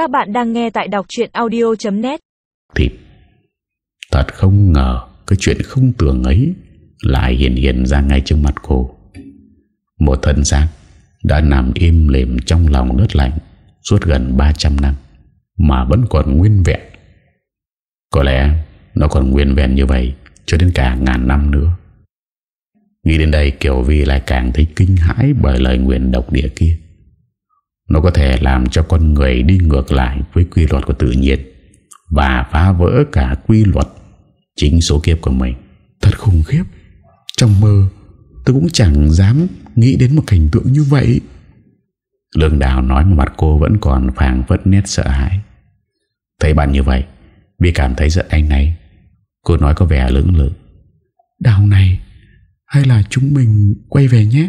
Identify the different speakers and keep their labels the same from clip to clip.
Speaker 1: Các bạn đang nghe tại đọc chuyện audio.net
Speaker 2: Thịt. Thật không ngờ, Cái chuyện không tưởng ấy Lại hiện hiện ra ngay trước mặt cô. Một thân xác Đã nằm im lìm trong lòng đất lạnh Suốt gần 300 năm, Mà vẫn còn nguyên vẹn. Có lẽ Nó còn nguyên vẹn như vậy Cho đến cả ngàn năm nữa. Nghĩ đến đây, Kiều Vi lại càng thấy kinh hãi Bởi lời nguyện độc địa kia. Nó có thể làm cho con người đi ngược lại Với quy luật của tự nhiên Và phá vỡ cả quy luật Chính số kiếp của mình. Thật khủng khiếp. Trong mơ, tôi cũng chẳng dám Nghĩ đến một cảnh tượng như vậy. Lương Đào nói mà mặt cô Vẫn còn phản vất nét sợ hãi. Thấy bạn như vậy vì cảm thấy giận anh này Cô nói có vẻ lưỡng lự. Đào này, hay là chúng mình quay về nhé?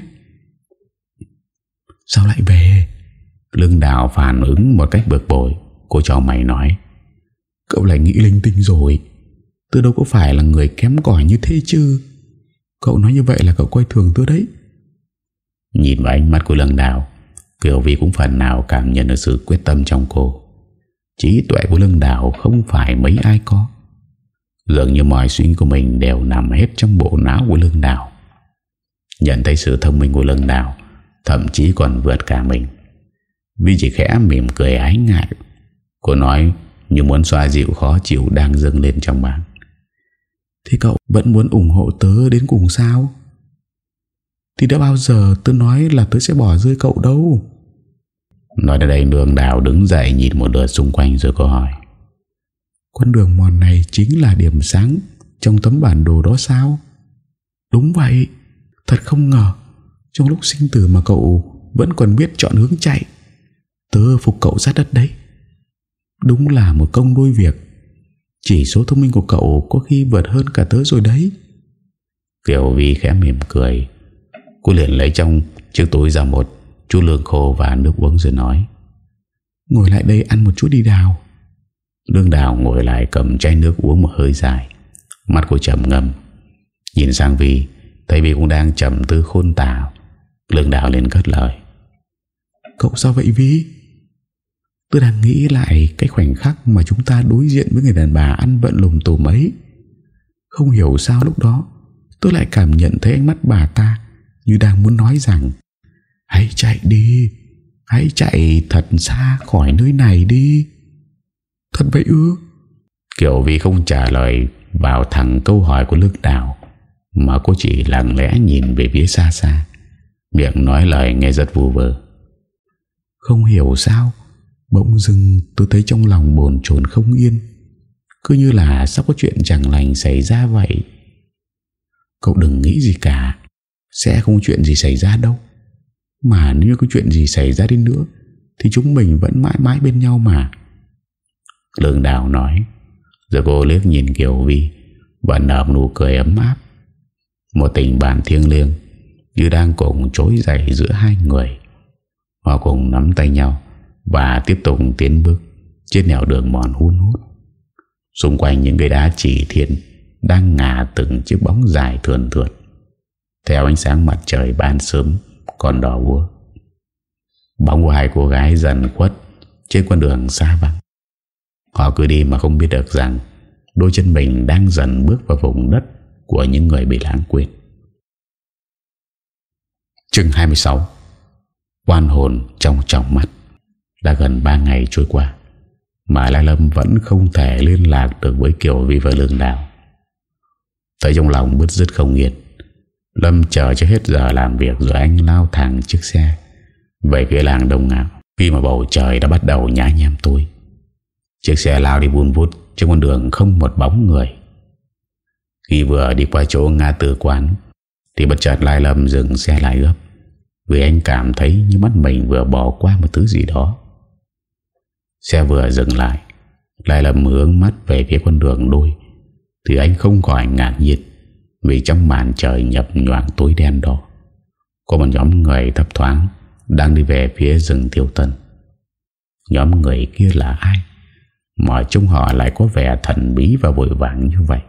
Speaker 2: Sao lại về? Lương đào phản ứng một cách bực bội. Cô cho mày nói, Cậu lại nghĩ linh tinh rồi. Tôi đâu có phải là người kém cỏi như thế chứ. Cậu nói như vậy là cậu quay thường tôi đấy. Nhìn vào ánh mắt của lương đào, Kiều Vi cũng phần nào cảm nhận được sự quyết tâm trong cô. Trí tuệ của lương đào không phải mấy ai có. Dường như mọi suy nghĩ của mình đều nằm hết trong bộ não của lương đào. Nhận thấy sự thông minh của lương đào, Thậm chí còn vượt cả mình. Vi chỉ khẽ mỉm cười ái ngại, Cô nói như muốn xoa dịu khó chịu đang dâng lên trong bạn Thế cậu vẫn muốn ủng hộ tớ đến cùng sao Thì đã bao giờ tớ nói là tớ sẽ bỏ rơi cậu đâu Nói đến đây đường đào đứng dậy nhìn một lượt xung quanh rồi cô hỏi Con đường mòn này chính là điểm sáng trong tấm bản đồ đó sao? Đúng vậy. Thật không ngờ, Trong lúc sinh tử mà cậu Vẫn còn biết chọn hướng chạy Tớ phục cậu sát đất đấy. Đúng là một công đôi việc. Chỉ số thông minh của cậu Có khi vượt hơn cả tớ rồi đấy. Kiều Vi khẽ mỉm cười. Cô liền lấy trong chiếc túi ra một chú lương khô và nước uống rồi nói, Ngồi lại đây ăn một chút đi đào. Lương đào ngồi lại cầm chai nước uống một hơi dài. Mắt cô trầm ngâm Nhìn sang Vi, Thấy Vi cũng đang chậm tư khôn tảo Lương đào liền cất lời, Cậu sao vậy Vi? Tôi đang nghĩ lại Cái khoảnh khắc mà chúng ta đối diện Với người đàn bà ăn vận lùng tùm ấy. Không hiểu sao lúc đó Tôi lại cảm nhận thấy ánh mắt bà ta Như đang muốn nói rằng Hãy chạy đi Hãy chạy thật xa khỏi nơi này đi. Thật vậy ư? Kiểu vì không trả lời Vào thẳng câu hỏi của Lương Đào mà cô chỉ lặng lẽ nhìn về phía xa xa Miệng nói lời nghe rất vù vờ Không hiểu sao Bỗng dưng tôi thấy trong lòng bồn chồn không yên. Cứ như là sắp có chuyện chẳng lành xảy ra vậy. Cậu đừng nghĩ gì cả. Sẽ không chuyện gì xảy ra đâu. Mà nếu có chuyện gì xảy ra đi nữa, Thì chúng mình vẫn mãi mãi bên nhau mà. Lương Đào nói. Rồi cô liếc nhìn Kiều Vi, Và nở nụ cười ấm áp. Một tình bạn thiêng liêng, Như đang cùng trối dậy giữa hai người. Họ cùng nắm tay nhau. Và tiếp tục tiến bước Trên nẻo đường mòn hun hút. Xung quanh những cây đá chỉ thiên Đang ngả từng chiếc bóng dài thườn thượt. Theo ánh sáng mặt trời ban sớm, Còn đỏ vua Bóng của hai cô gái dần khuất Trên con đường xa vắng. Họ cứ đi mà không biết được rằng Đôi chân mình đang dần bước vào vùng đất của những người bị lãng quên. Chương 26 Quan hồn trong trọng mắt gần 3 ngày trôi qua, Mà Lai Lâm vẫn không thể liên lạc được với Kiều Vi và Lương Đào Thấy trong lòng bứt rứt không yên, Lâm chờ cho hết giờ làm việc Rồi anh lao thẳng chiếc xe Về phía làng Đông Ngạo. Khi mà bầu trời đã bắt đầu nhá nhem tối, Chiếc xe lao đi buôn vút Trên con đường không một bóng người. Khi vừa đi qua chỗ ngã tư quán, Thì bất chợt Lai Lâm dừng xe lại gấp Vì anh cảm thấy như mắt mình vừa bỏ qua một thứ gì đó. Xe vừa dừng lại Lại lầm hướng mắt về phía con đường đôi, Thì anh không khỏi ngạc nhiên Vì trong màn trời nhập nhoảng tối đen đó Có một nhóm người thấp thoáng Đang đi về phía rừng tiêu tân. Nhóm người kia là ai? Mà trong họ lại có vẻ thần bí và vội vàng như vậy.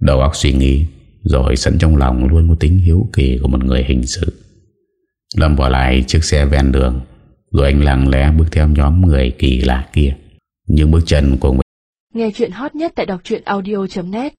Speaker 2: Đầu óc suy nghĩ, Rồi sẵn trong lòng luôn có tính hiếu kỳ Của một người hình sự. Lâm bỏ lại chiếc xe ven đường rồi anh lặng lẽ bước theo nhóm người kỳ lạ kia. Những bước chân của
Speaker 1: Nghe chuyện hot nhất tại đọc audio.net